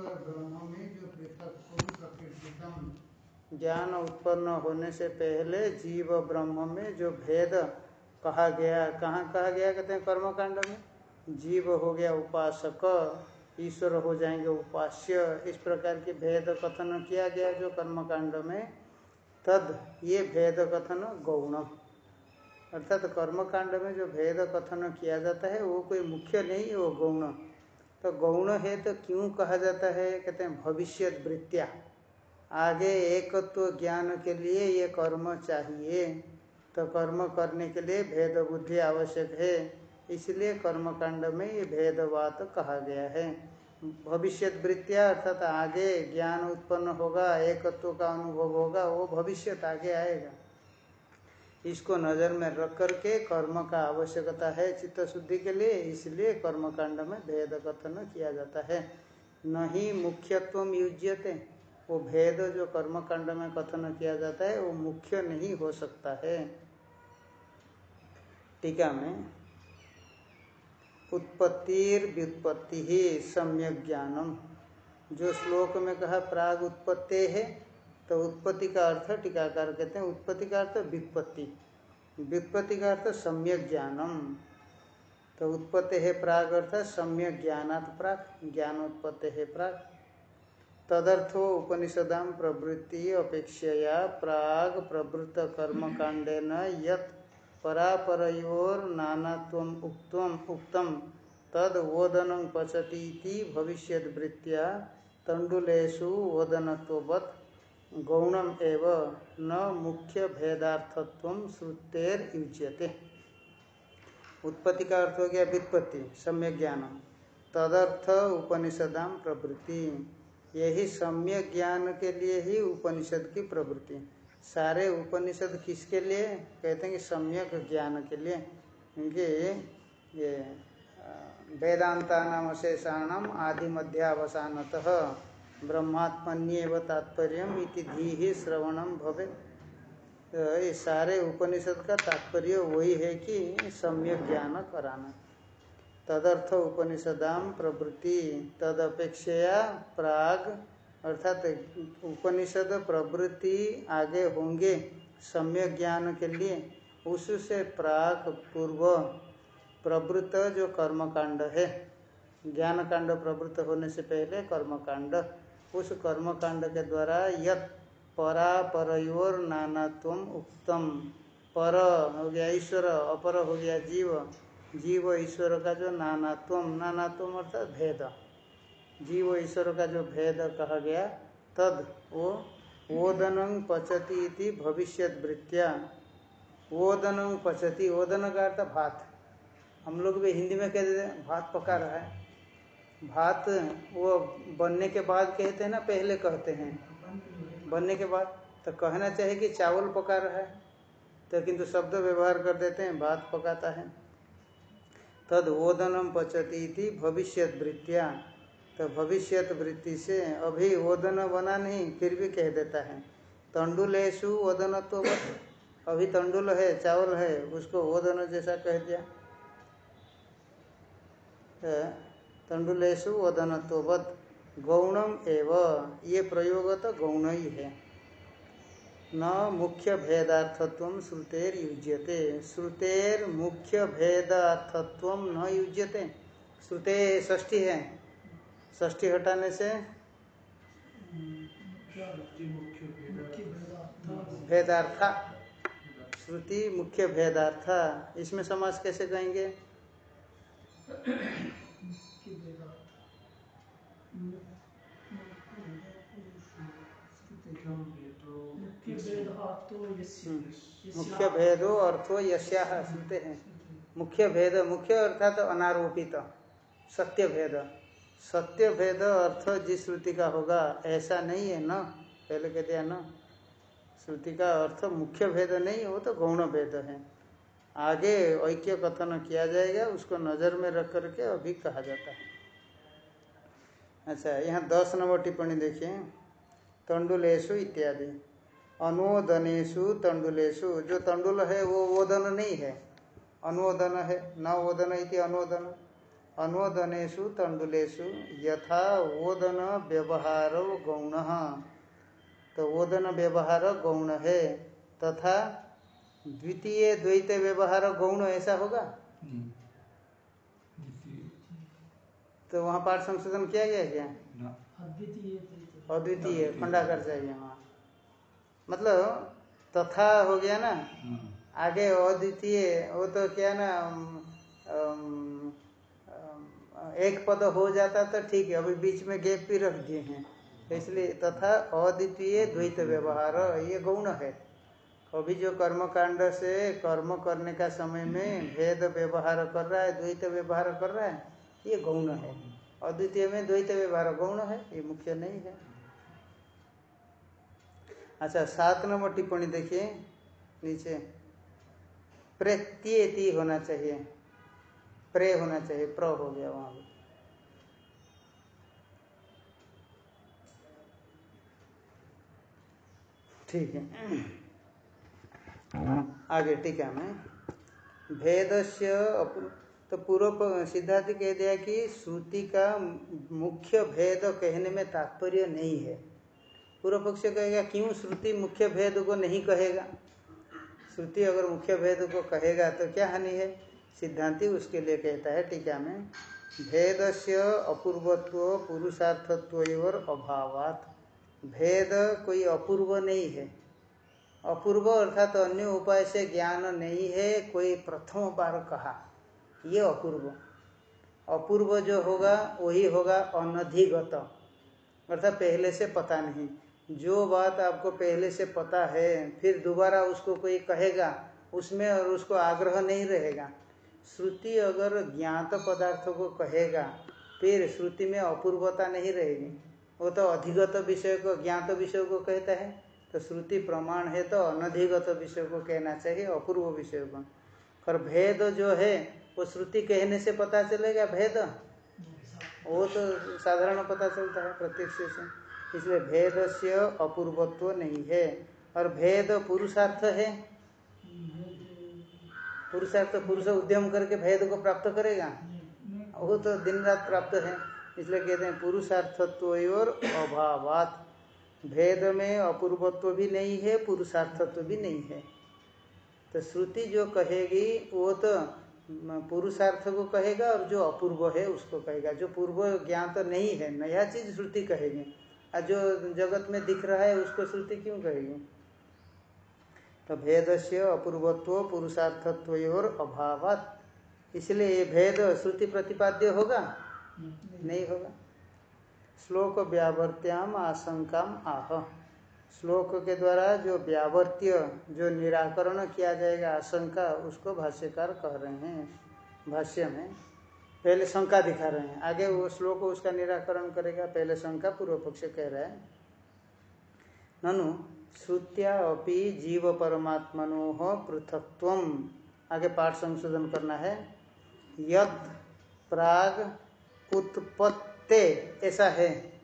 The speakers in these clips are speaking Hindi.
जो ज्ञान उत्पन्न होने से पहले जीव ब्रह्म में जो भेद कहा गया, कहाँ कहा गया कहते हैं कर्मकांड में? जीव हो गया उपासक, ईश्वर हो जाएँगे उपास्य। इस प्रकार के भेद कथन किया गया जो कर्मकांड में। तद ये भेद कथन गौण। अर्थात कर्मकांड में जो भेद कथन किया जाता है, वो कोई मुख्य नहीं, वो गौण। तो गौण है तो क्यों कहा जाता है? कहते हैं भविष्य वृत्तिया आगे एकत्व तो ज्ञान के लिए ये कर्म चाहिए। तो कर्म करने के लिए भेद बुद्धि आवश्यक है। इसलिए कर्मकांड में ये भेदवात कहा गया है। भविष्य वृत्तिया अर्थात आगे ज्ञान उत्पन्न होगा, एकत्व का अनुभव होगा, वो भविष्य आगे आएगा। इसको नज़र में रख करके कर्म का आवश्यकता है चित्त शुद्धि के लिए, इसलिए कर्मकांड में भेद कथन किया जाता है। नहीं मुख्यत्व युज्यते। वो भेद जो कर्मकांड में कथन किया जाता है, वो मुख्य नहीं हो सकता है। टीका में, उत्पत्तिर व्युत्पत्ति ही सम्यक ज्ञानम। जो श्लोक में कहा, प्राग उत्पत्ति है तो उत्पत्ति का अर्थ टीकाकार कहते हैं, उत्पत्ति का अर्थ व्युत्पत्ति। व्युत्पत्ति का अर्थ सम्यक ज्ञानम। तो उत्पत्ति है प्राग अर्थ, सम्यक ज्ञानात् प्राग ज्ञान उत्पत्ति है प्राग। तदर्थो उपनिषदाम प्रवृत्ति अपेक्षया प्राग प्रवृत्त कर्म कांडेन यत् परापरयोर नानात्वम उक्तम उक्तम तद ओदनं पचती भविष्य वृत्तिया तंडुलेशु ओदनत्ववत् गौणम एव न मुख्य भेदार्थत्व श्रुतेर युज्यते। उत्पत्ति का अर्थ हो गया व्युत्पत्ति, सम्यक ज्ञान तदर्थ उपनिषदाम प्रवृत्ति यही सम्यक ज्ञान के लिए ही उपनिषद की प्रवृत्ति सारे उपनिषद किसके लिए? कहते हैं कि सम्यक ज्ञान के लिए। क्योंकि ये वेदांता नाम शेषाणम आदि मध्यावसानतः ब्रह्मात्मन्यव तात्पर्य इति धी ही श्रवणम भवे तो ये सारे उपनिषद का तात्पर्य वही है कि सम्यक ज्ञान कराना। तदर्थ उपनिषदाम प्रवृत्ति, तदपेक्षया प्राग, अर्थात उपनिषद प्रवृत्ति आगे होंगे सम्यक ज्ञान के लिए, उससे प्राग, पूर्व, प्रवृत्त जो कर्मकांड है। ज्ञान कांड प्रवृत्त होने से पहले कर्मकांड। उस कर्मकांड के द्वारा यत परा परयोर नानात्व उत्तम पर हो गया ईश्वर, अपर हो गया जीव। जीव ईश्वर का जो नानात्व नानात्व अर्थात भेद। जीव ईश्वर का जो भेद कहा गया, तद वो ओदन पचती इति भविष्य वृत्तिया। ओदन पचती, ओदन का अर्थ भात। हम लोग भी हिंदी में कह देते हैं, भात पका रहा है। भात वो बनने के बाद कहते हैं ना, पहले कहते हैं। बनने के बाद तो कहना चाहिए कि चावल पका रहा है। तो किंतु शब्द व्यवहार कर देते हैं, भात पकाता है। तद ओदनम पचती थी भविष्य वृत्तिया। तो भविष्य वृत्ति से अभी ओदन बना नहीं, फिर भी कह देता है। तंडुल तंडुलेशु ओदन तो अभी तंडुल है, चावल है, उसको ओदन जैसा कह दिया। तंडुलेशु वदनत्ववत गौणम एव। ये प्रयोग तो गौण ही। है न मुख्य भेदार्थत्व श्रुतेर युज्यते। श्रुतेर मुख्य भेदार्थत्व न युज्यते। श्रुते ष्ठी है। ष्ठी हटाने से? भेदार्था श्रुति मुख्य भेदार्था इसमें समास कैसे कहेंगे? मुख्य भेदो अर्थो यश्या सुनते हैं। मुख्य भेद मुख्य अर्थात तो अनारोपित सत्य भेद सत्य भेद अर्थ जिस श्रुति का होगा, ऐसा नहीं है न? पहले कह दिया न, श्रुति का अर्थ मुख्य भेद नहीं, वो तो गौण भेद है। आगे ऐक्य कथन किया जाएगा, उसको नज़र में रख करके अभी कहा जाता है। अच्छा यहाँ दस नंबर टिप्पणी देखिए। तंडुलेशु इत्यादि। अनुदनेशु तंडुलेशु। जो तंडुल है वो ओदन नहीं है। अनुदन है न ओदन इति अनुदन अनुदनेशु तंडुलेशु यथा ओदन व्यवहार गौण। तो ओदन व्यवहार गौण है तथा द्वितीय द्वैत व्यवहार गौण ऐसा होगा? तो वहाँ पाठ संशोधन किया गया क्या? ना। अद्वितीय खंडाकर चाहिए वहाँ मतलब तथा हो गया ना? हाँ, आगे अद्वितीय वो तो क्या ना एक पद हो जाता तो ठीक है अभी बीच में गैप भी रख दिए हैं। इसलिए तथा अद्वितीय द्वैत व्यवहार ये गौण है। अभी जो कर्म कांड से कर्म करने का समय में भेद व्यवहार कर रहा है द्वैत व्यवहार कर रहा है ये गौण है। अद्वितीय में द्वैत व्यवहार गौण है ये मुख्य नहीं है। अच्छा सात नंबर टिप्पणी देखिए, नीचे। प्रत्येति होना चाहिए। प्रे होना चाहिए, प्र हो गया वहाँ पर ठीक है। आगे, ठीक है में भेद से तो पूर्व सिद्धार्थ कह दिया कि श्रुति का मुख्य भेद कहने में तात्पर्य नहीं है। पूर्व पक्ष कहेगा, क्यों श्रुति मुख्य भेद को नहीं कहेगा? श्रुति अगर मुख्य भेद को कहेगा तो क्या हानि है? सिद्धांति उसके लिए कहता है, टीका में भेद से अपूर्वत्व पुरुषार्थत्व और अभावात। भेद कोई अपूर्व नहीं है। अपूर्व अर्थात तो अन्य उपाय से ज्ञान नहीं है, कोई प्रथम बार कहा। ये अपूर्व। अपूर्व जो होगा, वही होगा अनधिगत। अर्थात पहले से पता नहीं। जो बात आपको पहले से पता है, फिर दोबारा उसको कोई कहेगा, उसमें और उसको आग्रह नहीं रहेगा। श्रुति अगर ज्ञात पदार्थों को कहेगा, फिर श्रुति में अपूर्वता नहीं रहेगी। वो तो अधिगत विषय को, ज्ञात विषय को कहता है। तो श्रुति प्रमाण है तो अनधिगत विषय को कहना चाहिए, अपूर्व विषय को। और भेद जो है, वो श्रुति कहने से पता चलेगा, भेद? वो तो साधारण पता चलता है प्रत्यक्ष से। इसलिए भेद से अपूर्वत्व नहीं है। और भेद पुरुषार्थ है। पुरुषार्थ पुरुष उद्यम करके भेद को प्राप्त करेगा? वो तो दिन रात प्राप्त है। इसलिए कहते हैं पुरुषार्थत्व और अभावात। भेद में अपूर्वत्व भी नहीं है, पुरुषार्थत्व भी नहीं है। तो श्रुति जो कहेगी, वो तो पुरुषार्थ को कहेगा और जो अपूर्व है उसको कहेगा। जो पूर्व ज्ञान तो नहीं है, नया चीज़ श्रुति कहेगी। और जो जगत में दिख रहा है उसको श्रुति क्यों कहेगी? तो भेद से अपूर्वत्व पुरुषार्थत्व और अभावात। इसलिए ये भेद श्रुति प्रतिपाद्य होगा? नहीं होगा। श्लोक व्यावर्त्याम आशंकाम आह। श्लोक के द्वारा जो व्यावर्त्य जो निराकरण किया जाएगा आशंका उसको भाष्यकार कह रहे हैं भाष्य में। पहले शंका दिखा रहे हैं। आगे वो श्लोक उसका निराकरण करेगा, पहले शंका पूर्व पक्ष कह रहा है। ननु, श्रुत्या अपि जीव परमात्मनो पृथक्त्व आगे पाठ संशोधन करना है। यद, प्राग उत्पत्ते ऐसा है।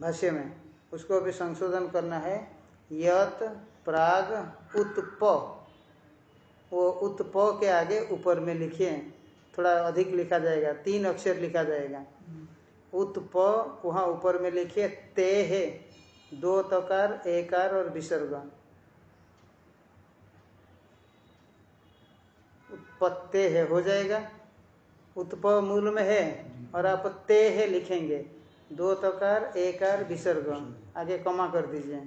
भाष्य में। उसको अभी संशोधन करना है। यत, प्राग, उत्प। वो उत्प के आगे ऊपर में लिखिए। थोड़ा अधिक लिखा जाएगा, तीन अक्षर लिखा जाएगा। उत्प, वहाँ ऊपर में लिखिए, ते है, दो तकार एकार और विसर्ग। उत्पत्ते है, हो जाएगा। उत्प मूल में है और आप ते है लिखेंगे, दो तकार एकार विसर्ग। आगे कमा कर दीजिए।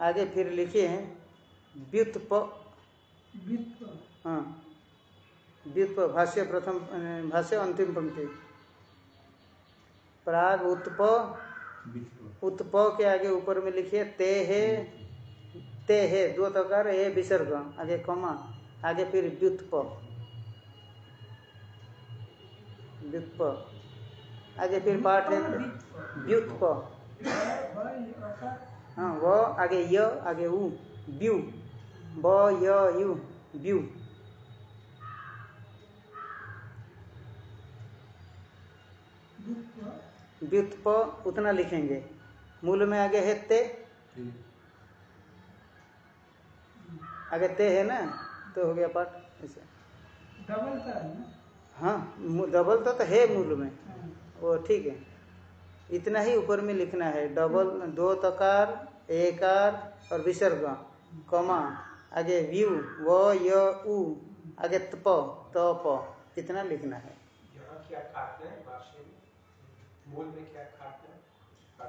आगे फिर लिखिए, व्युत्प हाँ। व्युत्प भाष्य प्रथम भाष्य अंतिम पंक्ति। प्राग उत्प उत्प के आगे ऊपर में लिखिए ते है ते है दो तकार है विसर्ग आगे कमा आगे फिर व्युत्प। व्युत्प। आगे फिर पाठ है व्युत्प। हाँ व आगे य आगे उ व्यू ब य यु व्यू व्युत्प उतना लिखेंगे। मूल में आगे है ते। आगे ते है ना? तो हो गया पाठ। ऐसे। डबल है हाँ डबल तो, तो है मूल में। वो ठीक है। इतना ही ऊपर में लिखना है। डबल दो तकार एकार और विसर्ग कमा। आगे व्यू व य उ आगे तप तप इतना लिखना है।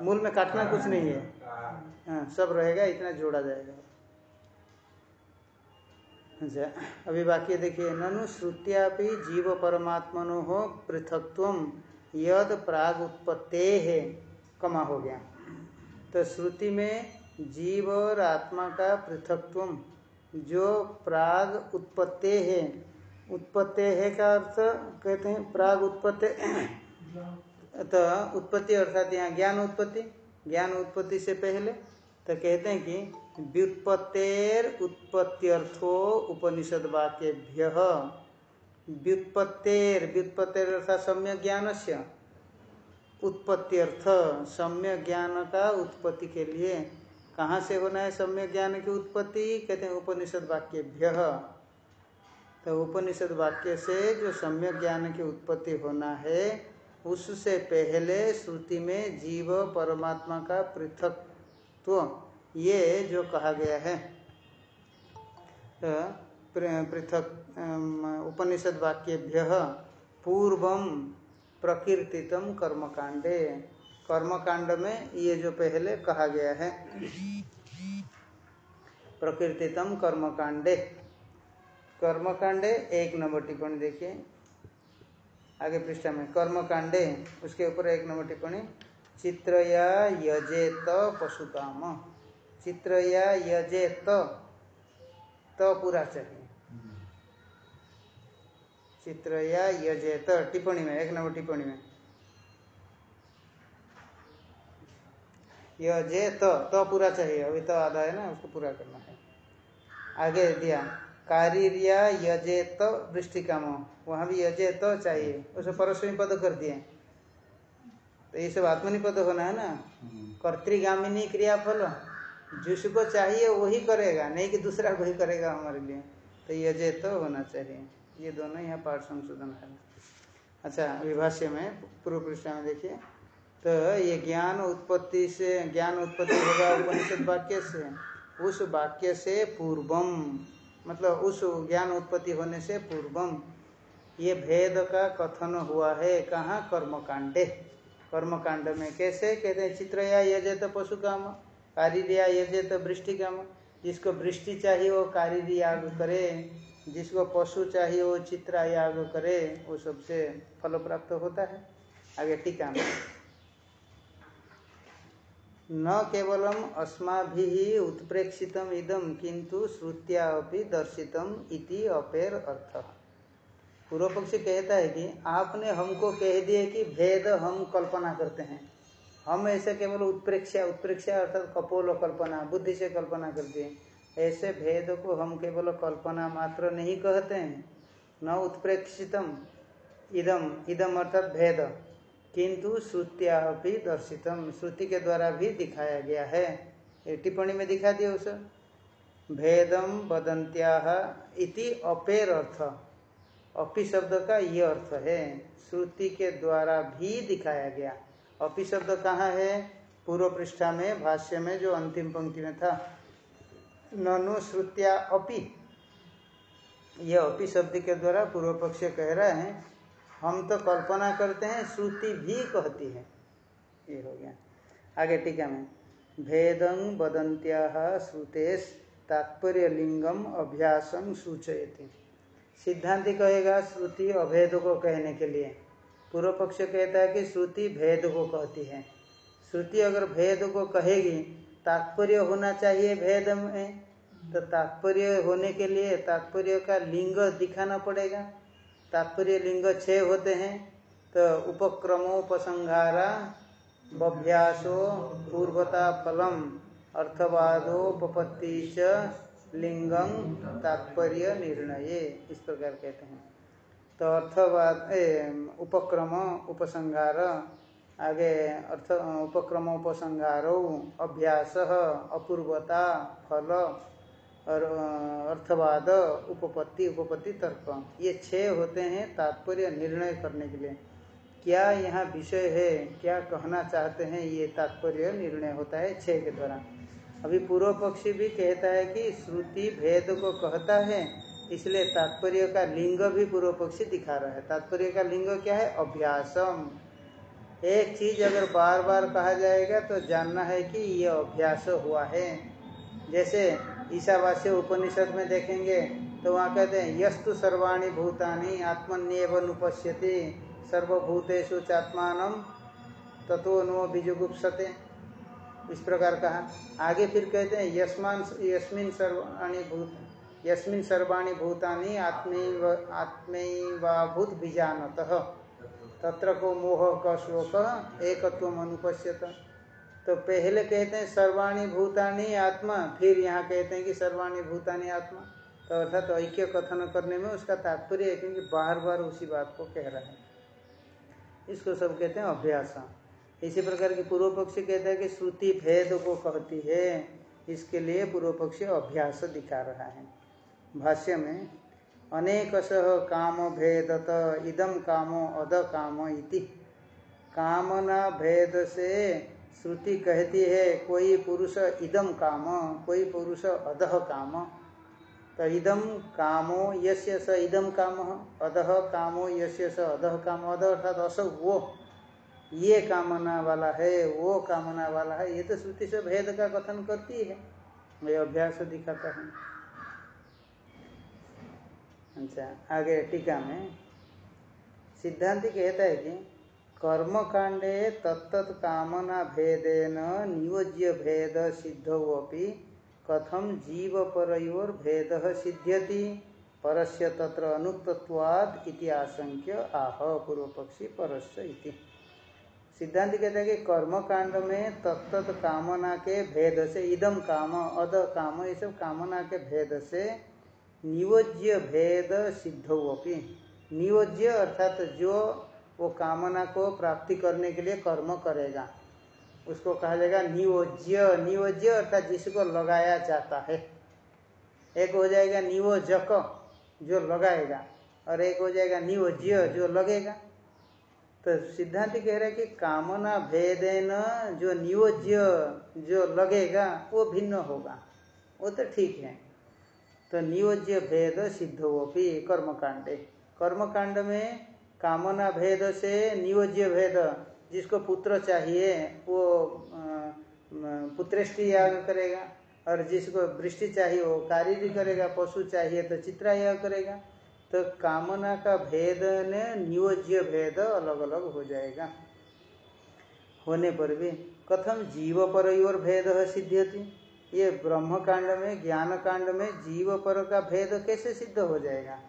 मूल में काटना कुछ नहीं है। हाँ, सब रहेगा इतना जोड़ा जाएगा। अच्छा अभी बाकी देखिए ननु श्रुत्यापि जीव परमात्मनो हो पृथकत्व यद प्राग उत्पत्ते है कमा हो गया। तो श्रुति में जीव और आत्मा का पृथकत्व जो प्राग उत्पत्ति है। उत्पत्ति है का अर्थ कहते हैं प्राग उत्पत्ति। तो उत्पत्ति अर्थात यहाँ ज्ञान उत्पत्ति। ज्ञान उत्पत्ति से पहले तो कहते हैं कि व्युत्पत्तेर उत्पत्त्यर्थो उपनिषद वाक्यभ्य। व्युत्पत्तेर व्युत्पत्तेर अर्थात सम्य ज्ञान से उत्पत्त्यर्थ सम्य ज्ञान का उत्पत्ति के लिए कहाँ से होना है सम्यक ज्ञान की उत्पत्ति? कहते हैं उपनिषद वाक्यभ्य। तो उपनिषद वाक्य से जो सम्यक ज्ञान की उत्पत्ति होना है, उससे पहले श्रुति में जीव परमात्मा का पृथकत्व, ये जो कहा गया है। तो पृथक उपनिषद वाक्यभ्य। पूर्वम प्रकीर्तितम कर्मकांडे। कर्मकांड में ये जो पहले कहा गया है प्रकीर्तितम कर्मकांडे। कर्मकांडे एक नंबर टिप्पणी देखिए। आगे पृष्ठा में, कर्मकांडे, उसके ऊपर एक नंबर टिप्पणी, चित्रया यजेत पशुकाम चित्रया यजेत तो पूरा चाहिए। चित्रया यजेत, टिप्पणी में, एक नंबर टिप्पणी में। यजेत तो तो पूरा चाहिए। अभी तो आधा है ना उसको पूरा करना है। आगे दिया। कारिर्या यजेत वृष्टिकाम वहाँ भी यजेत चाहिए। उसे परस्वी पद कर दिए। तो ये सब आत्मनि पद होना है ना? कर्तृगामिनी क्रियाफल। जिसको चाहिए वही करेगा। नहीं कि दूसरा कोई करेगा हमारे लिए। तो यजे तो होना चाहिए। ये दोनों यहाँ पाठ संशोधन है। अच्छा विभाष्य में पूर्व पृष्ठा में देखिए। तो ये ज्ञान उत्पत्ति से, ज्ञान उत्पत्ति होगा उपनिषद वाक्य से। उस वाक्य से पूर्वम मतलब उस ज्ञान उत्पत्ति होने से पूर्वम। ये भेद का कथन हुआ है, कहाँ? कर्मकांडे। कर्मकांड में कैसे? कहते हैं चित्र या यजत पशु काम कारिया यजत वृष्टि काम जिसको वृष्टि चाहिए वो कारिरी याग करे, जिसको पशु चाहिए वो चित्रा याग करे, वो सबसे फल प्राप्त होता है। आगे टीका में। न केवलम अस्माभि उत्प्रेक्षित इदम किंतु श्रुत्या अपि दर्शितम इति अपेर अर्थ। पूर्व पक्षी कहता है कि, आपने हमको कह दिए कि भेद हम कल्पना करते हैं। हम ऐसे केवल उत्प्रेक्षा उत्प्रेक्षा अर्थात कपोल कल्पना, बुद्धि से कल्पना करते हैं। ऐसे भेद को हम केवल कल्पना मात्र नहीं कहते हैं। न उत्प्रेक्षितम इदम इदम अर्थात भेद। किंतु श्रुत्या भी दर्शितम, श्रुति के द्वारा भी दिखाया गया है। ये टिप्पणी में दिखा दिया उसे। भेदम वदंत्या इति अपेर अर्थ अपि शब्द का ये अर्थ है, श्रुति के द्वारा भी दिखाया गया। अपि शब्द कहाँ है? पूर्व पृष्ठा में, भाष्य में, जो अंतिम पंक्ति में था। ननु श्रुत्या अपि। यह अपि शब्द के द्वारा पूर्व पक्ष कह रहे है हम तो कल्पना करते हैं, श्रुति भी कहती है। ये हो गया। आगे टीका में भेदं वदंत्या श्रुतेश तात्पर्य लिंगम अभ्यासम सूचयति। सिद्धांति कहेगा, श्रुति अभेद को कहने के लिए। पूर्व पक्ष कहता है कि श्रुति भेद को कहती है। श्रुति अगर भेद को कहेगी, तात्पर्य होना चाहिए भेद में तो तात्पर्य होने के लिए तात्पर्य का लिंग दिखाना पड़ेगा। तात्पर्य लिंग छः होते हैं तो उपक्रमोपसंहारा बभ्यासो पूर्वता फलम अर्थवादोपत्ति च लिंगम तात्पर्य निर्णय, इस प्रकार कहते हैं। तो अर्थवाद उपक्रम उपसंहार, आगे अर्थ, उपक्रम उपसंहारो अभ्यास, अपूर्वता फल और अर्थवाद, उपपत्ति उपपत्ति तर्क। ये छह होते हैं तात्पर्य निर्णय करने के लिए। क्या यहाँ विषय है? क्या कहना चाहते हैं? ये तात्पर्य निर्णय होता है छह के द्वारा। अभी पूर्व पक्षी भी कहता है कि श्रुति भेद को कहता है, इसलिए तात्पर्य का लिंग भी पूर्व पक्षी दिखा रहा है। तात्पर्य का लिंग क्या है? अभ्यासम। एक चीज़ अगर बार बार कहा जाएगा तो जानना है कि ये अभ्यास हुआ है। जैसे ईशावास्य उपनिषद में देखेंगे तो वहाँ कहते हैं, यस्तु सर्वाणी भूतानि आत्मन्यव नुपश्यति, सर्वभूतेषु चात्मान तत्व नो बीजुगुप्सते इस प्रकार कहा। आगे फिर कहते हैं, यस्मान, यस्मिन सर्वाणी भूत, यस्मिन सर्वाणी भूतानि आत्मैव, आत्मैवाभूत बीजानतः। तत्र को मोह का श्लोक एकत्व अनुपश्यत। तो पहले कहते हैं सर्वाणी भूतानि आत्मा, फिर यहाँ कहते हैं कि सर्वाणी भूतानि आत्मा। तो अर्थात तो ऐक्य कथन करने में उसका तात्पर्य है, क्योंकि बार बार उसी बात को कह रहा है। इसको सब कहते हैं अभ्यास। इसी प्रकार की पूर्व पक्षी कहता है कि श्रुति भेद को कहती है, इसके लिए पूर्व पक्षी अभ्यास दिखा रहा है। भाष्य में अनेकश काम भेदत इदम कामो अद काम इति। कामना भेद से श्रुति कहती है, कोई पुरुष इदम काम, कोई पुरुष अधः काम। तो इदम कामो यस्य स इदम काम, अधः कामो यस्य स अधः काम। अध अर्थात अस, वो। ये कामना वाला है, वो कामना वाला है। ये तो श्रुति से भेद का कथन करती है। ये अभ्यास दिखाता है। अच्छा आगे टीका में सिद्धांत कहता है कि कर्म कांडे तत्त कामना भेदेन नियोज्य भेद सिद्धोपि कथम जीव परयोर भेद सिद्ध्यति? परस्य तत्र अनुक्तत्वाद इति आशंक्य आह पूर्व पक्षी परस्य सिद्धांत कहता है कि कर्म कांड में तत्त कामना के भेद से इदम काम, अद काम, ये सब कामना के भेद से नियोज्य भेद सिद्धोपि नियोज्य अर्थात जो वो कामना को प्राप्ति करने के लिए कर्म करेगा। उसको कहा जाएगा नियोज्य। नियोज्य अर्थात जिसको लगाया जाता है। एक हो जाएगा नियोजक जो लगाएगा और एक हो जाएगा नियोज्य जो लगेगा। तो सिद्धांत कह रहे हैं कि कामना भेदेन जो नियोज्य जो लगेगा वो भिन्न होगा। वो तो ठीक है। तो नियोज्य भेद सिद्धोपि कर्मकांडे। कर्मकांड में कामना भेद से नियोज्य भेद, जिसको पुत्र चाहिए, वो पुत्रेष्टि याग करेगा। और जिसको वृष्टि चाहिए, वो कार्य भी करेगा, पशु चाहिए तो चित्रा याग करेगा। तो कामना का भेद ने नियोज्य भेद अलग अलग हो जाएगा। होने पर भी कथम जीव पर और भेद सिद्ध्यति। ये ब्रह्म कांड में ज्ञान कांड में जीव पर का भेद कैसे सिद्ध हो जाएगा?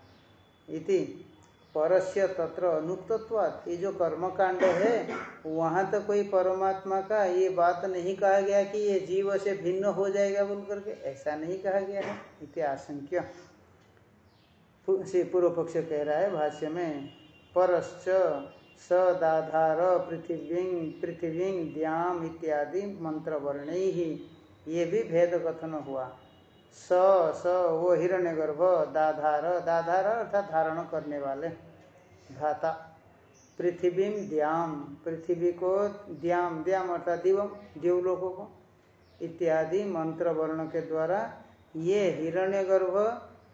इति परस्य तत्र अनुक्तत्वात्। ये जो कर्म कांड है, वहाँ तो कोई परमात्मा का ये बात नहीं कहा गया कि ये जीव से भिन्न हो जाएगा बोल करके। ऐसा नहीं कहा गया है। इति आशंक्य। पूर्व पक्ष कह रहा है भाष्य में, परश्च सदाधार पृथिवी, पृथ्वी द्याम इत्यादि मंत्रवर्ण ही ये भी भेद कथन हुआ। स स, वो हिरण्य गर्भ दाधार दाधार अर्थात धारण करने वाले। धाता, पृथ्वी द्याम, पृथ्वी को द्याम द्याम अर्थात दिवम देवलोकों को, इत्यादि मंत्र वर्ण के द्वारा ये हिरण्य गर्भ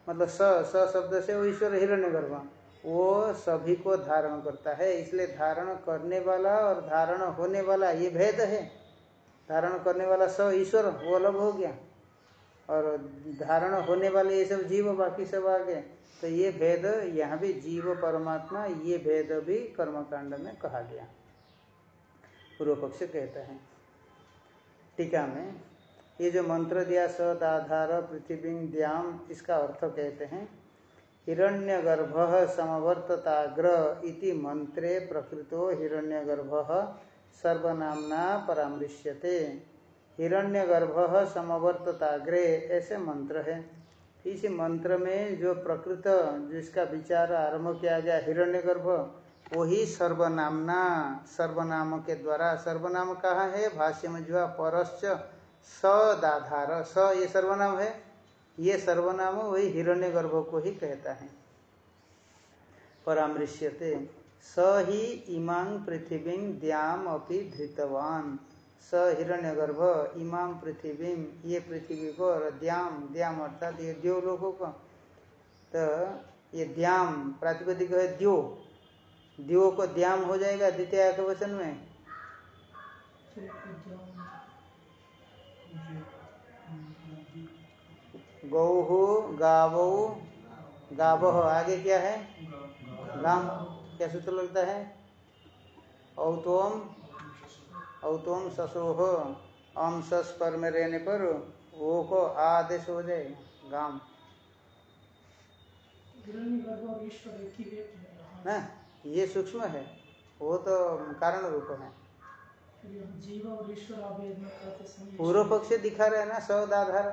मतलब स स शब्द से वो ईश्वर हिरण्य गर्भ वो सभी को धारण करता है। इसलिए धारण करने वाला और धारण होने वाला ये भेद है। धारण करने वाला स ईश्वर, वो अलग हो गया। और धारण होने वाले ये सब जीव बाकी सब आ गए। तो ये भेद यहाँ भी जीव परमात्मा, ये भेद भी कर्मकांड में कहा गया। पूर्व पक्ष कहता है। टीका में ये जो मंत्र दिया, सदाधार पृथ्वी द्याम इसका अर्थ कहते हैं, हिरण्यगर्भ समवर्तताग्र इति मंत्रे प्रकृतो हिरण्यगर्भ सर्वनामना परामृश्यते। हिरण्यगर्भ समवर्तताग्रे, ऐसे मंत्र है। इस मंत्र में जो प्रकृत जिसका विचार आरंभ किया गया हिरण्यगर्भ, वही सर्वनामना, सर्वनाम के द्वारा। सर्वनाम कहाँ है? भाष्य में जो परश्च सदाधार। स ये सर्वनाम है? ये सर्वनाम वही हिरण्य गर्भ को ही कहता है। परामृश्यते, स ही इमांग पृथ्वी द्याम अपि धृतवान। स हिरण्य गर्भ इमाम पृथ्वी, ये पृथ्वी को और द्याम द्याम अर्थात ये द्यो लोगों को। तो ये द्याम, प्रातिपदिक है द्यो। द्यो को द्याम हो जाएगा द्वितीय के वचन में। गौहु गावो गावो, आगे क्या है? गाम। क्या सूत्र लगता है? औतोम औतोम ससोह अम सस पर में रहने पर वो को आदेश हो जाएगा गाम। ना हाँ। ये सूक्ष्म है वो तो कारण रूप है। पूर्व पक्ष दिखा रहे हैं ना सौद आधार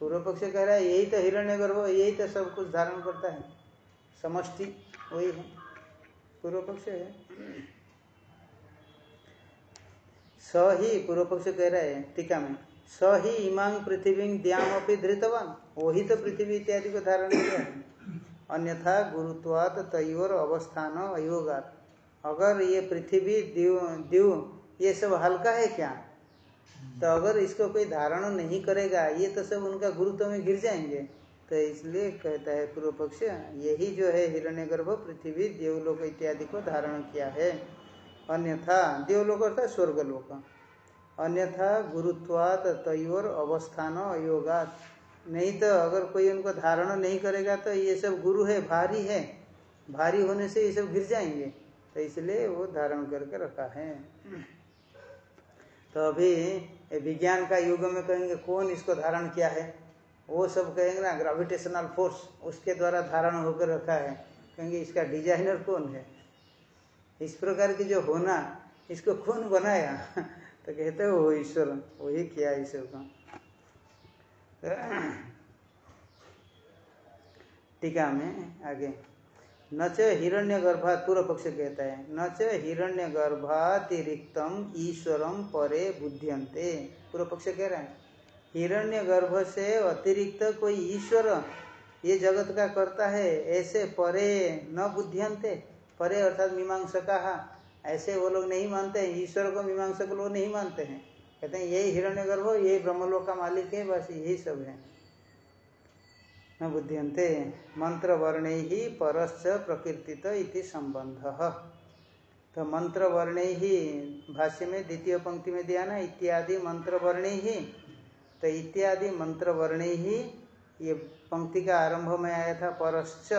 पूर्व पक्ष कह रहा है यही तो हिरण्य गर्भ यही तो सब कुछ धारण करता है। समष्टि वही है। पूर्व पक्ष है। स ही पूर्व पक्ष कह रहे हैं, टीका में। स ही इमांग पृथ्वी द्याम अपनी धृतवान। वही तो पृथ्वी इत्यादि को धारण किया अन्यथा गुरुत्वात तयोर अवस्थान अयोगात। अगर ये पृथ्वी द्यू द्यू ये सब हल्का है क्या? तो अगर इसको कोई धारण नहीं करेगा, ये तो सब उनका गुरुत्व में गिर जाएँगे। तो इसलिए कहता है पूर्व पक्ष यही जो है हिरण्यगर्भ, पृथ्वी, देवलोक इत्यादि को धारण किया है। अन्यथा देवलोक अर्थात स्वर्गलोक। अन्यथा गुरुत्वात तयोर अवस्थान अयोगात। नहीं तो अगर कोई उनको धारण नहीं करेगा तो ये सब गुरु है, भारी है। भारी होने से ये सब गिर जाएँगे। तो इसलिए वो धारण करके रखा है। तो अभी विज्ञान का युग में कहेंगे, कौन इसको धारण किया है? वो सब कहेंगे ना ग्रेविटेशनल फोर्स उसके द्वारा धारण होकर रखा है। कहेंगे, इसका डिज़ाइनर कौन है? इस प्रकार की जो होना, इसको खून बनाया तो कहते हैं वो ईश्वर, वही किया ईश्वर का। टीका में आगे, न च हिरण्य गर्भा पूर्व पक्ष कहता है, न च हिरण्य गर्भातिरिक्तम ईश्वरम परे बुद्धियंते पूर्व पक्ष कह रहा है हिरण्य गर्भ से अतिरिक्त कोई ईश्वर ये जगत का करता है, ऐसे परे न बुद्धियंते परे अर्थात मीमांसका ऐसे वो लोग नहीं मानते हैं ईश्वर को मीमांसक लोग नहीं मानते हैं। कहते हैं, यही हिरण्य गर्भ यही ब्रह्मलोक का मालिक है, बस यही सब है। न बुद्धियंते मंत्र वर्ण ही परश्च प्रकृतित इति संबंध तो मंत्र वर्ण ही भाष्य में, द्वितीय पंक्ति में दिया ना, इत्यादि मंत्र वर्ण ही तो इत्यादि मंत्र वर्ण ही ये पंक्ति का आरंभ में आया था, परश्च।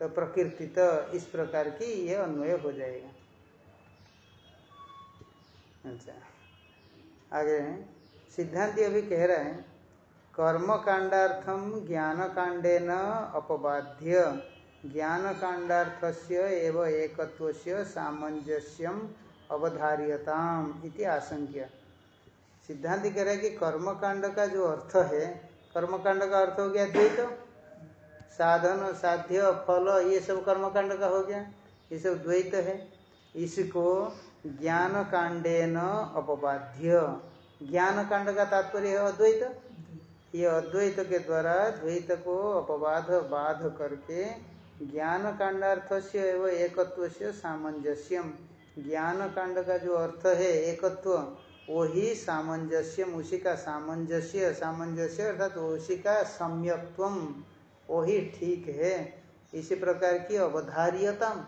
तो प्रकृतित इस प्रकार की ये अन्वय हो जाएगा। अच्छा। आगे सिद्धांति अभी कह रहा है कर्म कांडार्थम ज्ञान कांडेन अपबाध्य। ज्ञान कांडार्थस्य एवं सामंजस्यम अवधार्यताम इति आशंक्य। सिद्धांत कह रहा है कि कर्मकांड का जो अर्थ है, कर्मकांड का अर्थ हो गया द्वैत। साधन, साध्य, फल, ये सब कर्म कांड का हो गया। ये सब द्वैत है। इसको ज्ञान कांडेन अपबाध्य ज्ञान कांड का तात्पर्य है अद्वैत। ये अद्वैत के द्वारा द्वैत को अपवाद, बाध करके ज्ञान कांडार्थ से एवं एकत्व से सामंजस्यम। ज्ञान कांड का जो अर्थ है एकत्व, वही सामंजस्यम, उसी का सामंजस्य सामंजस्य अर्थात उसी का सम्यक्त्वम। वही ठीक है। इसी प्रकार की अवधार्यतम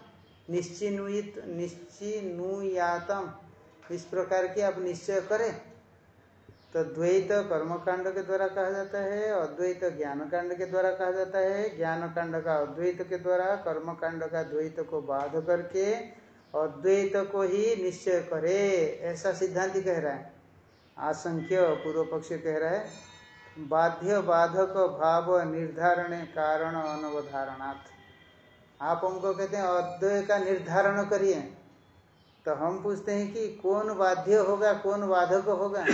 निश्चिनुत निश्चिनुयातम इस प्रकार की आप निश्चय करें। तो द्वैत कर्मकांड के द्वारा कहा जाता है, अद्वैत ज्ञान कांड के द्वारा कहा जाता है। ज्ञान कांड का अद्वैत के द्वारा कर्म कांड का द्वैत को बाध करके अद्वैत को ही निश्चय करे। ऐसा सिद्धांत कह रहा है। आसंख्य पूर्व पक्ष कह रहा है। बाध्य बाधक भाव निर्धारण कारण अनवधारणात्। आप हमको कहते हैं अद्वय का निर्धारण करिए। तो हम पूछते हैं कि कौन बाध्य होगा कौन बाधक होगा?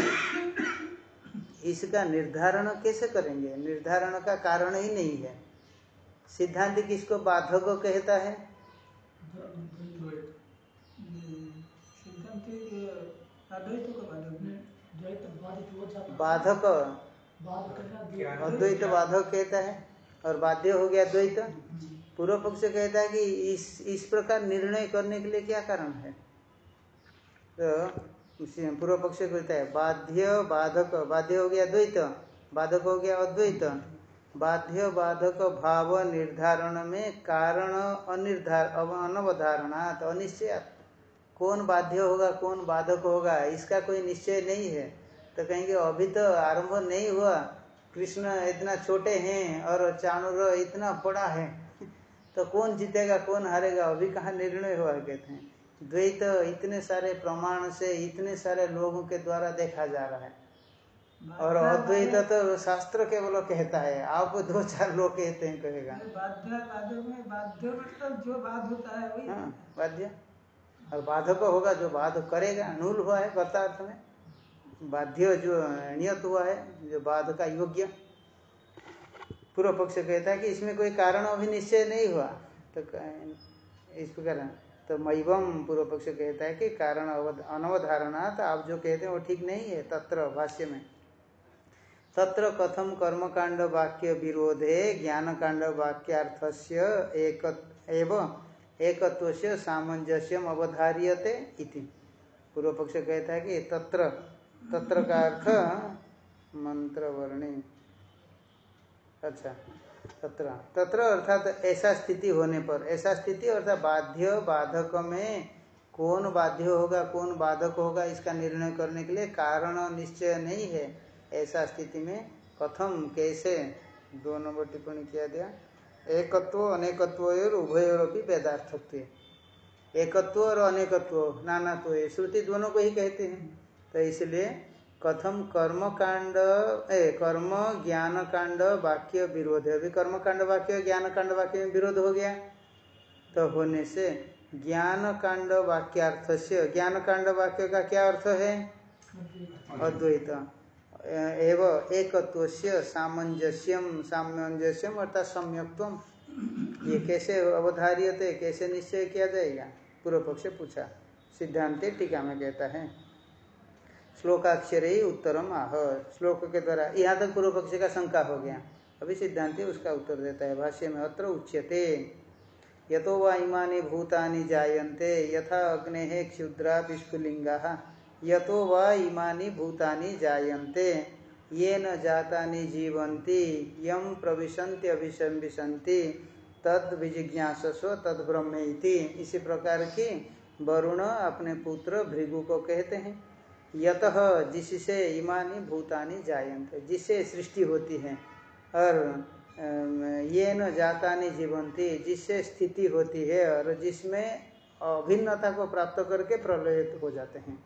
इसका निर्धारण कैसे करेंगे? निर्धारण का कारण ही नहीं है। सिद्धांत किसको बाधक कहता है? सिद्धांत बाधक। अद्वैत बाधक कहता है और बाध्य हो गया द्वैत। पूर्व पक्ष कहता है कि इस इस प्रकार निर्णय करने के लिए क्या कारण है? तो पूर्व पक्ष कहता है बाध्य बाधक बाध्य हो गया द्वैत बाधक हो गया अद्वैत। बाध्य बाधक भाव निर्धारण में कारण अनिर्धार अनवधारणात अनिश्चयात। कौन बाध्य होगा कौन बाधक होगा इसका कोई निश्चय नहीं है। तो कहेंगे अभी तो आरंभ नहीं हुआ। कृष्ण इतना छोटे हैं और चाणुर इतना बड़ा है। तो कौन जीतेगा कौन हारेगा? अभी कहाँ निर्णय हुआ? कहते हैं। द्वैत तो इतने सारे प्रमाण से इतने सारे लोगों के द्वारा देखा जा रहा है। और अद्वैत तो शास्त्र केवल कहता है। आप दो चार लोग कहते हैं कहेगा। बाध्य मतलब जो बाध होता है वही। हाँ बाध्य। और बाधक होगा जो बाध करेगा नूल हुआ है कर्तार्थ में। बाध्य जो नियत हुआ है, जो बाध का योग्य। पूर्व पक्ष कहता है कि इसमें कोई कारण अभी निश्चय नहीं हुआ। तो इस प्रकार। तो मैवम पूर्व पक्ष कहता है कि कारण अनवधारणा तो आप जो कहते हैं वो ठीक नहीं है, तत्र, भाष्य में। तत्र कथम कर्मकांड वाक्य विरोधे ज्ञान कांड वाक्यार्थस्य एक, एव एकत्व से सामंजस्यम अवधार्यते पूर्व पक्ष कहता है कि तत्र तत्र का अर्थ मंत्रवर्णी। अच्छा तत्र। तत्र अर्थात ऐसा स्थिति होने पर। ऐसा स्थिति अर्थात बाध्य, बाधक में कौन बाध्य होगा, कौन बाधक होगा, इसका निर्णय करने के लिए कारण निश्चय नहीं है। ऐसा स्थिति में कथम, कैसे? दो नंबर टिप्पणी किया दिया। एकत्व, अनेकत्व और उभयोरपि वेदार्थत्व। एकत्व और अनेकत्व, नानात्व श्रुति दोनों को ही कहते हैं। तो इसलिए कथम कर्म कांड ए कर्म ज्ञान कांड वाक्य विरोध है। अभी कर्म कांड वाक्य ज्ञान कांड वाक्य में विरोध हो गया। तो होने से ज्ञान कांड वाक्यार्थ से ज्ञान कांड वाक्य का क्या अर्थ है? अद्वैत। एव एकत्व से सामंजस्यम सामंजस्यम अर्थात सम्यक्त्वम ये कैसे अवधार्यते कैसे निश्चय किया जाएगा? पूर्व पक्ष पूछा। सिद्धांत टीका में कहता है। श्लोकाक्षर ही उत्तरम आह। श्लोक के द्वारा यहाँ तक पूर्व पक्ष का शंका हो गया। अभी सिद्धांति उसका उत्तर देता है। भाष्य में अत्र उच्यते। यतो वा इमानि भूतानि जायन्ते, यथा अग्ने क्षुद्रा विस्फुलिंगा यतो वा इमानि भूतानि जायन्ते, येन जातानि जीवन्ति यम प्रविशन्ति अभिशंविशन्ति तद विजिज्ञासस्व, तद ब्रह्म इसी प्रकार की वरुण अपने पुत्र भृगु को कहते हैं। यत जिससे इमानी भूतानी जायंत जिससे सृष्टि होती है, और ये न जातानि जीवंती जिससे स्थिति होती है, और जिसमें अभिन्नता को प्राप्त करके प्रलयित हो जाते हैं।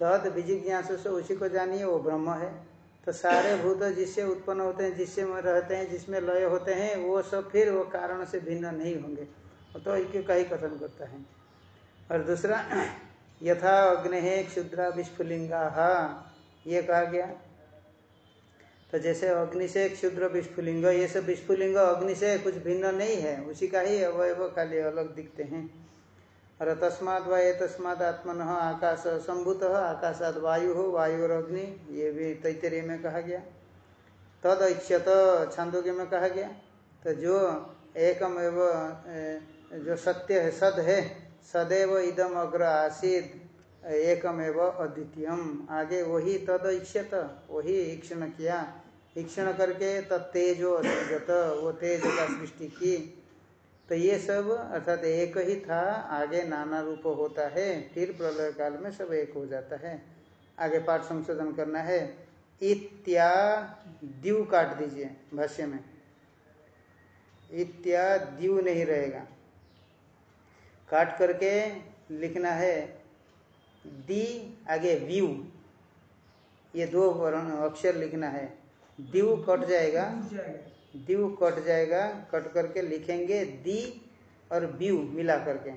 तद तो विजिज्ञास से उसी को जानिए, वो ब्रह्म है। तो सारे भूत जिससे उत्पन्न होते हैं, जिससे रहते हैं, जिसमें लय होते हैं, वो सब फिर वो कारण से भिन्न नहीं होंगे। तो एक का ही कथन करता है। और दूसरा यथा अग्नि क्षुद्रा विस्फुलिंगा ये कहा गया? तो जैसे अग्नि से क्षुद्र विस्फुलिंग ये सब विस्फुलिंग अग्नि से कुछ भिन्न नहीं है, उसी का ही अवयव खाली अलग दिखते हैं। और तस्माद व ये तस्माद आत्मन आकाश संभूत आकाशाद वायु हो वायु और अग्नि, ये भी तैतरीय में कहा गया। तद इच्छत, छांदोग्य में कहा गया। तो जो एकम एव जो सत्य है, सद है सदैव इदम अग्र आसीद एकमेव अद्वितीयम। आगे वही तद इच्छत वही ईक्षण किया। ईक्षण करके तत्तेजो असृजत, वो तेज का सृष्टि की। तो ये सब, अर्थात एक ही था, आगे नाना रूप होता है, फिर प्रलय काल में सब एक हो जाता है। आगे पाठ संशोधन करना है। इत्या द्यू काट दीजिए भाष्य में। इत्या द्यू नहीं रहेगा। काट करके लिखना है। दी आगे व्यू ये दो वर्ण अक्षर लिखना है। दीव कट जाएगा। दीव कट जाएगा। कट करके लिखेंगे दी और व्यू मिला करके।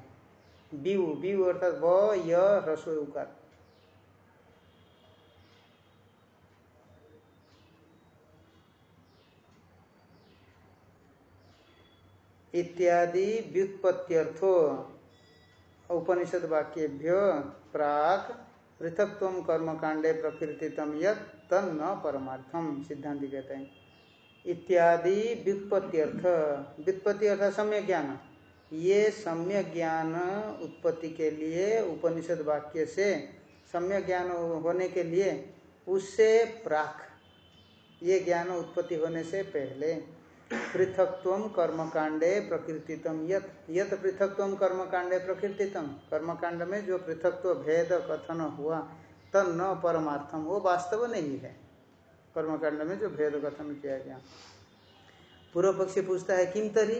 व्यू व्यू अर्थात व य रसो उकार। इत्यादि व्युत्पत्त्यर्थो। उपनिषद वाक्यभ्य प्राक पृथकत्व कर्म कांडे प्रकृतितम यत परमार्थम सिद्धांत कहते हैं। इत्यादि व्युत्पत्त्यर्थ। व्युत्पत्ति अर्थात सम्य ज्ञान। ये सम्य ज्ञान उत्पत्ति के लिए उपनिषद वाक्य से सम्य ज्ञान होने के लिए, उससे प्राक, ये ज्ञान उत्पत्ति होने से पहले पृथकत्व कर्मकांडे प्रकृतितम यत यत पृथकत्व कर्मकांडे प्रकृतितम। कर्मकांड में जो पृथकत्व, भेद, कथन हुआ तब न परमार्थम, वो वास्तव नहीं है। कर्मकांड में जो भेद कथन किया गया। पूर्व पक्षी पूछता है, किम तरी?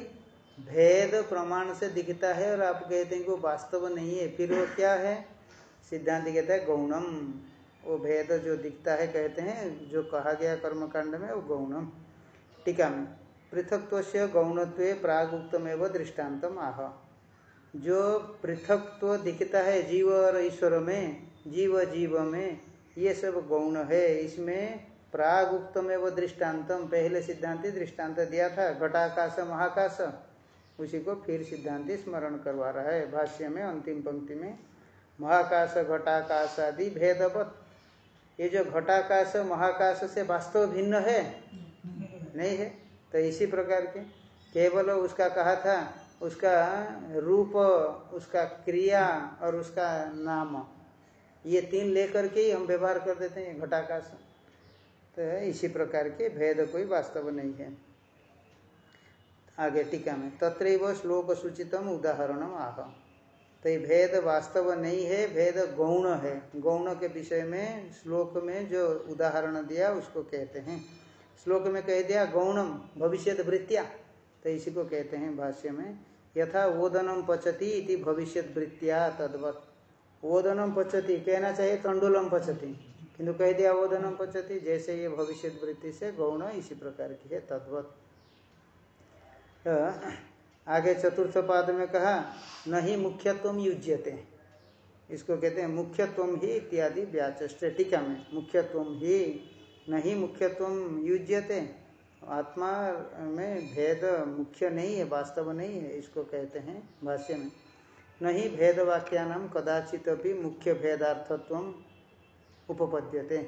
भेद प्रमाण से दिखता है और आप कहते हैं कि वो वास्तव नहीं है, फिर वो क्या है? सिद्धांत कहता है, गौणम। वो भेद जो दिखता है, कहते हैं, जो कहा गया कर्मकांड में, वो गौणम। टीका में। पृथकत्व से गौणत्व प्रागुक्तमेव दृष्टान्तम आह। जो पृथकत्व दिखता है जीव और ईश्वर में, जीव जीव में, ये सब गौण है, इसमें प्रागुक्तमेव दृष्टान्तम। पहले सिद्धांति दृष्टांत दिया था, घटाकाश, महाकाश, उसी को फिर सिद्धांति स्मरण करवा रहा है। भाष्य में, अंतिम पंक्ति में, महाकाश, घटाकाश आदि भेदवत। ये जो घटाकाश, महाकाश से वास्तव भिन्न है, नहीं है? तो इसी प्रकार के केवल उसका कहा था, उसका रूप, उसका क्रिया और उसका नाम, ये तीन लेकर के ही हम व्यवहार कर देते हैं घटाकाश। तो इसी प्रकार के भेद कोई वास्तव नहीं है। आगे टीका में, तत्रैव श्लोक सूचितम उदाहरणम आह। तो ये भेद वास्तव नहीं है, भेद गौण है। गौण के विषय में, श्लोक में जो उदाहरण दिया, उसको कहते हैं। श्लोक में कह दिया गौणम भविष्य वृत्तिया। तो इसी को कहते हैं भाष्य में, यथा ओदनम पचती इति भविष्य वृत्तिया तद्वत। ओदनम पचती, कहना चाहिए तंडुलम पचती। किंतु कह दिया ओदनम पचती, जैसे ये भविष्य वृत्ति से गौण, इसी प्रकार की है तद्वत। तो आगे चतुर्थ पाद में कहा, नहीं मुख्यत्व युज्यते। इसको कहते हैं मुख्यत्व ही इत्यादि व्याचे टीका में मुख्यत्व ही नहीं मुख्यत्व युज्यते। आत्मा में भेद मुख्य नहीं है, वास्तव नहीं है, इसको कहते हैं भाष्य में। नहीं भेद वाक्यानाम कदाचित भी मुख्य भेदार्थत्व उपपद्यते।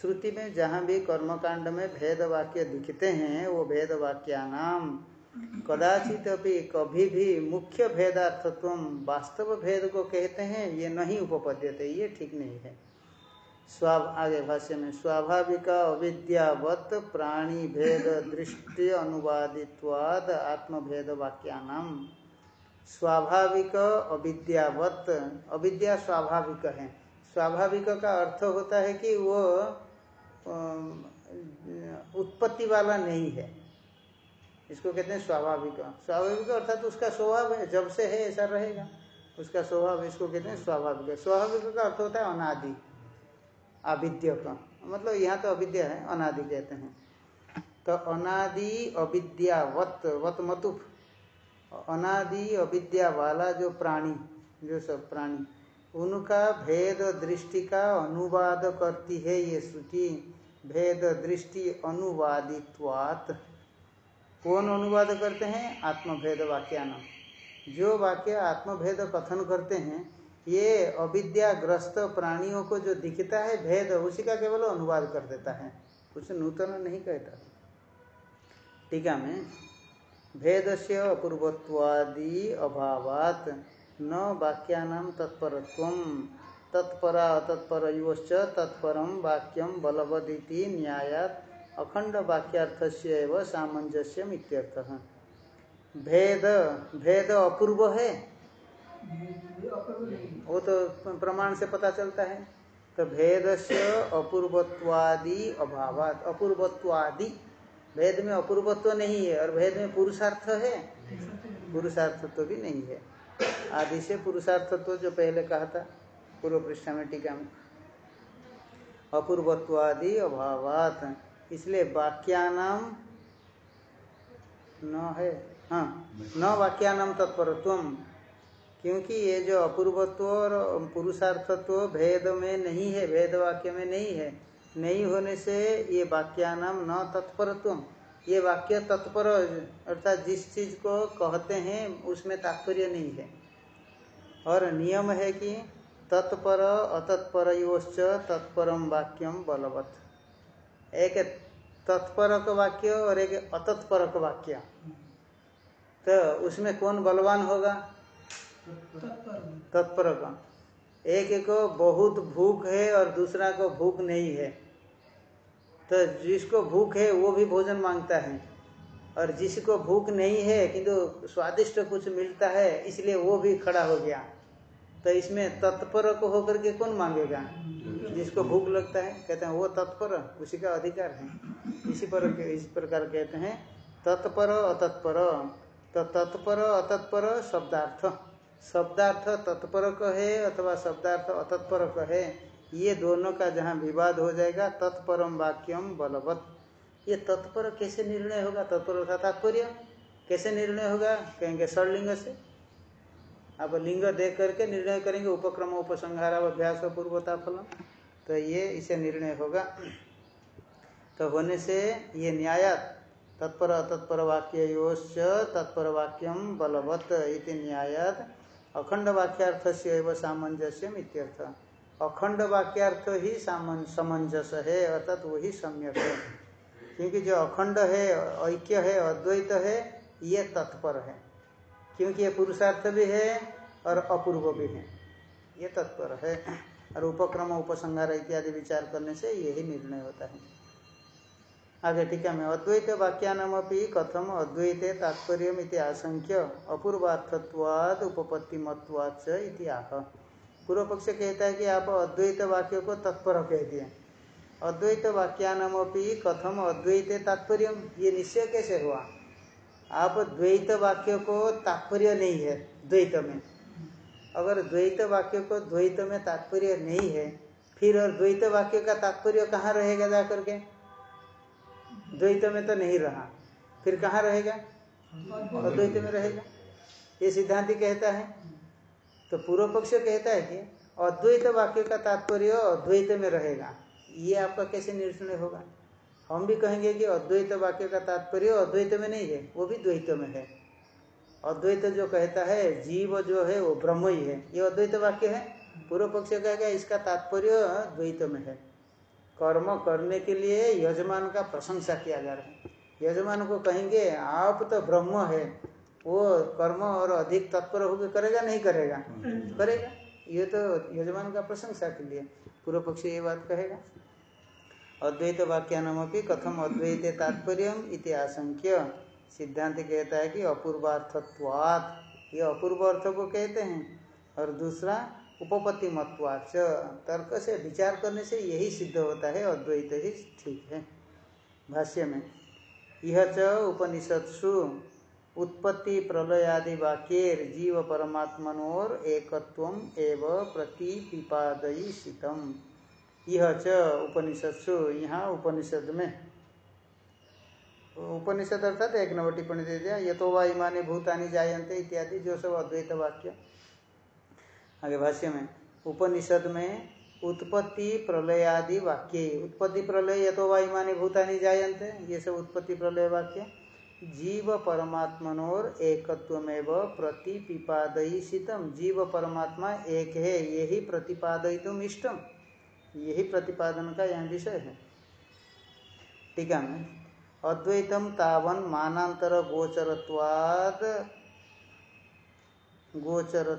श्रुति में जहाँ भी कर्मकांड में भेद वाक्य दिखते हैं, वो भेद वाक्यानाम। कदाचित भी कभी भी मुख्य भेदार्थत्व वास्तव भेद को कहते हैं, ये नहीं उपपद्यते, ये ठीक नहीं है। स्वाभ, आगे भाष्य में, स्वाभाविक अविद्यावत प्राणी भेद दृष्टि अनुवादित्वाद आत्मभेद वाक्यानाम स्वाभाविक अविद्यावत, अविद्या स्वाभाविक है। स्वाभाविक का अर्थ होता है कि वो उत्पत्ति वाला नहीं है। इसको कहते हैं स्वाभाविक। स्वाभाविक अर्थात तो उसका स्वभाव है, जब से है, ऐसा रहेगा। उसका स्वभाव इसको कहते हैं स्वाभाविक। स्वाभाविक का अर्थ होता है अनादि। अविद्य का। मतलब यहाँ तो अविद्या है, अनादि कहते हैं। तो अनादि अविद्यावत, वत वत मतुफ अनादि अविद्या वाला जो प्राणी, जो सब प्राणी, उनका भेद दृष्टि का अनुवाद करती है ये श्रुति। भेद दृष्टि अनुवादित्वात। कौन अनुवाद करते हैं? आत्मभेद वाक्यान जो वाक्य आत्मभेद कथन करते हैं ये अविद्याग्रस्त प्राणियों को जो दिखता है भेद, उसी का केवल अनुवाद कर देता है। कुछ नूतन नहीं कहता। टीका में भेद से अपूर्वत्वादि अभावात न वाक्यानाम तत्परत्व, तत्परा अतत्पर तत्पर तत्परम वाक्यम बलवदिति न्यायात अखंड वाक्यार्थ से इत्यर्थ। भेद भेद अपूर्व है? वो तो प्रमाण से पता चलता है। तो भेद से अपूर्वत्वादि अभाव अपूर्वत्वादि। भेद में अपूर्वत्व नहीं है और भेद में पुरुषार्थ है। पुरुषार्थत्व तो भी नहीं है। आदि से पुरुषार्थत्व तो जो पहले कहा था, पूर्व पृष्ठा में टीका में। अपूर्वत्वादि अभावात। इसलिए वाक्यानाम न है। हाँ न वाक्यानाम तत्परत्व क्योंकि ये जो अपूर्वत्व और पुरुषार्थत्व भेद में नहीं है, भेद वाक्य में नहीं है, नहीं होने से ये वाक्यानाम न तत्परत्व ये वाक्य तत्पर, अर्थात जिस चीज़ को कहते हैं, उसमें तात्पर्य नहीं है। और नियम है कि तत्पर अतत्पर तत्परम वाक्यम बलवत। एक तत्परक वाक्य और एक अतत्परक वाक्य। तो उसमें कौन बलवान होगा? तत्पर का एक को बहुत भूख है और दूसरा को भूख नहीं है। तो जिसको भूख है, वो भी भोजन माँगता है। और जिसको भूख नहीं है, किंतु स्वादिष्ट कुछ मिलता है, इसलिए वो भी खड़ा हो गया। तो इसमें तत्पर को होकर के कौन मांगेगा? जिसको भूख लगता है, कहते हैं, वो तत्पर, उसी का अधिकार है। इसी पर इस प्रकार कहते हैं, तत्पर अतत्पर। तो तत्पर अतत्पर शब्दार्थ। शब्दार्थ तत्पर है अथवा शब्दार्थ अतत्पर है, ये दोनों का जहाँ विवाद हो जाएगा, तत्परम वाक्यम बलवत। ये तत्पर कैसे निर्णय होगा? तत्पर का तात्पर्य, कैसे निर्णय होगा? कहेंगे षडलिंग से। आप लिंग देख करके निर्णय करेंगे, उपक्रम उपसंहार अभ्यास पूर्वता फलम तो ये इसे निर्णय होगा। तो होने से ये न्यायात, तत्पर तत्पर वाक्य योश्च तत्पर वाक्यम बलवत इति न्यायात। अखंड वाक्यार्थ से एवं सामंजस्यम इत्यर्थ। अखंड वाक्यार्थ ही सामं, समंजस है, अर्थात वही सम्यक है। क्योंकि जो अखंड है, ऐक्य है, अद्वैत है, ये तत्पर है। क्योंकि ये पुरुषार्थ भी है और अपूर्व भी है। ये तत्पर है। और उपक्रम, उपसंहार इत्यादि विचार करने से यही निर्णय होता है। आगे टीका में अद्वैत वाक्यानमपि कथम अद्वैते तात्पर्य आशंक्य अपूर्वार्थत्वाद उपपत्ति मत्वाच इति आह। पूर्व पक्ष कहता है कि आप अद्वैत वाक्य को तत्पर कह दिए। अद्वैत वाक्यानमपि कथम अद्वैते तात्पर्य ये निश्चय कैसे हुआ? आप द्वैत वाक्य को तात्पर्य नहीं है, द्वैत में। अगर द्वैत वाक्य को द्वैत में तात्पर्य नहीं है, फिर और द्वैत वाक्य का तात्पर्य कहाँ रहेगा जा करके द्वैत में तो नहीं रहा। फिर कहाँ रहेगा? अद्वैत में रहेगा। ये सिद्धांति कहता है। तो पूर्व पक्ष कहता है कि अद्वैत वाक्य का तात्पर्य अद्वैत में रहेगा। ये आपका कैसे निर्णय होगा? हम भी कहेंगे कि अद्वैत वाक्य का तात्पर्य अद्वैत में नहीं है, वो भी द्वैत में है। अद्वैत जो कहता है, जीव जो है, वो ब्रह्म ही है। ये अद्वैत वाक्य है। पूर्व पक्ष कहेगा, इसका तात्पर्य द्वैत में है। कर्म करने के लिए यजमान का प्रशंसा किया जा रहा है। यजमान को कहेंगे आप तो ब्रह्म है। वो कर्म और अधिक तत्पर होकर करेगा नहीं करेगा? करेगा। ये तो यजमान का प्रशंसा के लिए पूर्व पक्षी ये बात कहेगा। अद्वैत वाक्यानमपि कथम अद्वैत तात्पर्य इति आशंक्य। सिद्धांत कहता है कि अपूर्वार्थत्वात्। ये अपूर्व अर्थ को कहते हैं। और दूसरा उपपत्ति मत्वाच तर्क से विचार करने से यही सिद्ध होता है, अद्वैत ही ठीक है। भाष्य में यह च उपनिषत्सु उत्पत्ति प्रलयादि वाक्येर जीव परमात्मनोर एकत्व एव प्रतिपिपादयिषितम। यह च उपनिषत्सु यहाँ उपनिषद में। उपनिषद अर्थात एक नंबर टिप्पणी दे दिया ये तो इमानी भूतानी जायंते इत्यादि, जो सब अद्वैत वाक्य। आगे भाष्य में, उपनिषद में उत्पत्ति, प्रलय आदि वाक्य। उत्पत्ति, प्रलय यथो वा इमानी भूतानी जायंते ये सब उत्पत्ति, प्रलय वाक्य। जीव परमात्मनोर एकत्वमेव प्रतिपिपादयिषितम। जीव परमात्मा एक है, यही प्रतिपादयितुम इष्टम। यही प्रतिपादन का यहाँ विषय है। टीका में अद्वैतम तावन मानांतर गोचरत्वाद गोचर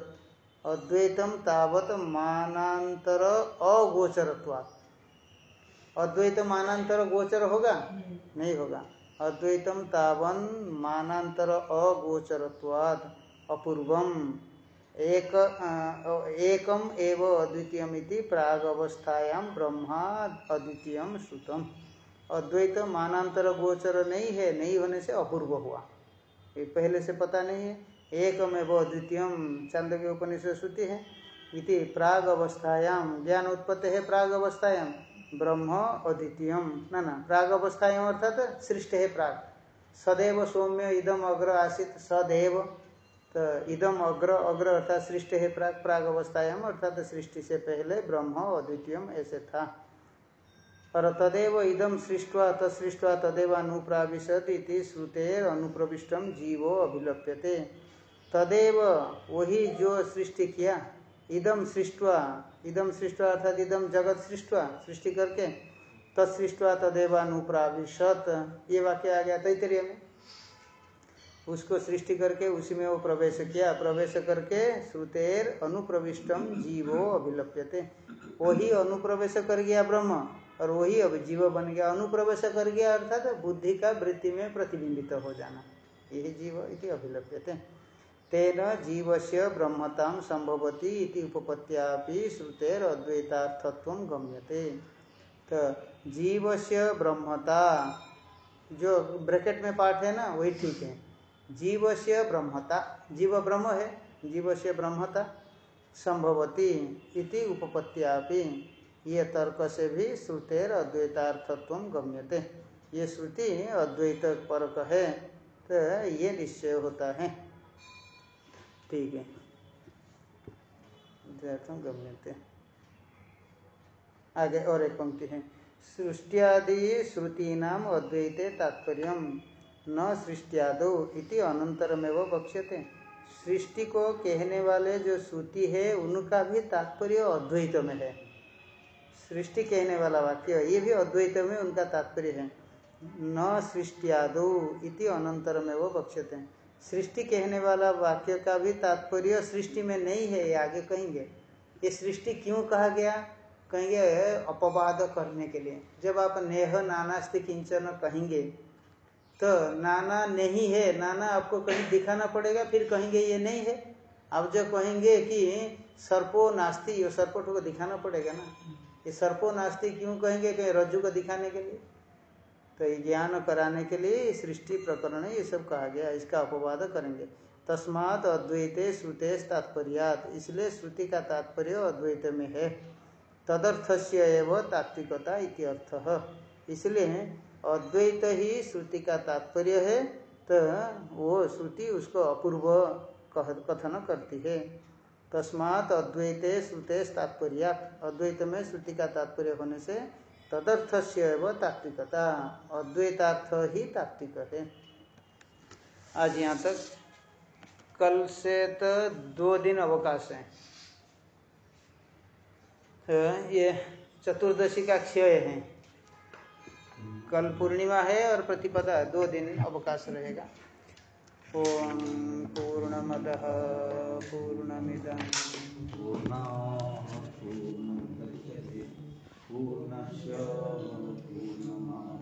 अद्वैतम तावत मानांतर अगोचरत्वाद अद्वैत मानांतर गोचर होगा? नहीं होगा। अद्वैतम तावन मानांतर अगोचरत्वाद अपूर्वम। एक एकम एव अद्वितीयमिति प्राग अवस्थायाम ब्रह्मा अद्वितीयम श्रुतम। अद्वैत मानांतर गोचर नहीं है, नहीं होने से अपूर्व हुआ। ये पहले से पता नहीं है। एकमेव अद्वितीयम चंद के उपनिषद श्रुति है इति प्राग अवस्थायाम ज्ञान उत्पत्ति है प्राग अवस्थायाम ब्रह्म अद्वितीयम ना ना प्राग अवस्थायाम अर्थात सृष्ट है प्राग। सदैव सौम्य इदम अग्र आसित, सदैव तो इदम अग्र अग्र अर्थात सृष्टि है प्राग प्राग अवस्थायाम अर्थात सृष्टि से पहले ब्रह्म अद्वितीयम ऐसे था। और तदेव इदम सृष्टवा तत्सृष्टवा तदेव अनुप्राविशत इति श्रुतेर अनुप्रविष्टम जीवो अभिलप्यते। तदेव वही जो सृष्टि किया। इदम सृष्टवा इदम सृष्टवा अर्थात इदम जगत सृष्टवा, सृष्टि करके तत्सृष्टवा तदेवानुप्राविशत। ये वाक्य आ गया तैतरीय में। उसको सृष्टि करके उसी में वो प्रवेश किया। प्रवेश करके श्रुतेर अनुप्रविष्टम जीवो अभिलप्यते। वही अनुप्रवेश कर गया ब्रह्म, और वही अब जीव बन गया। अनुप्रवेश कर गया अर्थात बुद्धि का वृत्ति में प्रतिबिंबित हो जाना। यही जीव इति अभिलप्यते। तेन से ब्रह्मता संभवती इति उपपत्तियापि श्रुतेर अद्वैतार्थत्व गम्यते। तो जीव से ब्रह्मता, जो ब्रैकेट में पाठ है ना, वही ठीक है। जीव से ब्रह्मता, जीव ब्रह्म है से ब्रह्मता संभवती इति उपपत्तियापि ये तर्क से भी श्रुतेर अद्वैतार्थत्व गम्यते। ये श्रुति अद्वैत परक है तो ये निश्चय होता है। ठीक है। अद्वैतम गम्यते आगे और एक पंक्ति है। सृष्टियादि श्रुति नाम अद्वैते तात्पर्य न सृष्टियादो इति अनंतरमेव बक्ष्यते सृष्टि को कहने वाले जो श्रुति है, उनका भी तात्पर्य अद्वैत में है। सृष्टि कहने वाला वाक्य, ये भी अद्वैत में उनका तात्पर्य है। न सृष्टियादो इति अनंतरमेव बक्ष्यते सृष्टि कहने वाला वाक्य का भी तात्पर्य सृष्टि में नहीं है, ये आगे कहेंगे। ये सृष्टि क्यों कहा गया? कहेंगे, अपवाद करने के लिए। जब आप नेह नानास्ति किंचन कहेंगे तो नाना नहीं है, नाना आपको कहीं दिखाना पड़ेगा, फिर कहेंगे, ये नहीं है। आप जब कहेंगे कि सर्पो नास्ति ये सर्पो को दिखाना पड़ेगा ना। ये सर्पो नास्ति क्यों कहेंगे, कहीं रज्जु को दिखाने के लिए? तो ये ज्ञान कराने के लिए सृष्टि प्रकरण ये सब कहा गया, इसका अपवाद करेंगे। तस्मात अद्वैते श्रुते तात्पर्यात, इसलिए श्रुति का तात्पर्य अद्वैत में है। तदर्थ से एवं तात्विकता इत्यर्थ इसलिए अद्वैत ही श्रुति का तात्पर्य है तो वो श्रुति उसको अपूर्व कथन करती है। तस्मात अद्वैते श्रुते तात्पर्य अद्वैत में श्रुति का तात्पर्य होने से तदर्थ से तात्विकता। अद्वैतार्थ ही तात्विक है आज यहाँ तक कल से तो दो दिन अवकाश है। तो ये चतुर्दशी का क्षय है। कल पूर्णिमा है और प्रतिपदा दो दिन अवकाश रहेगा। ओम पूर्णमद पूर्णमिदम पूर्णा पूर्णस्य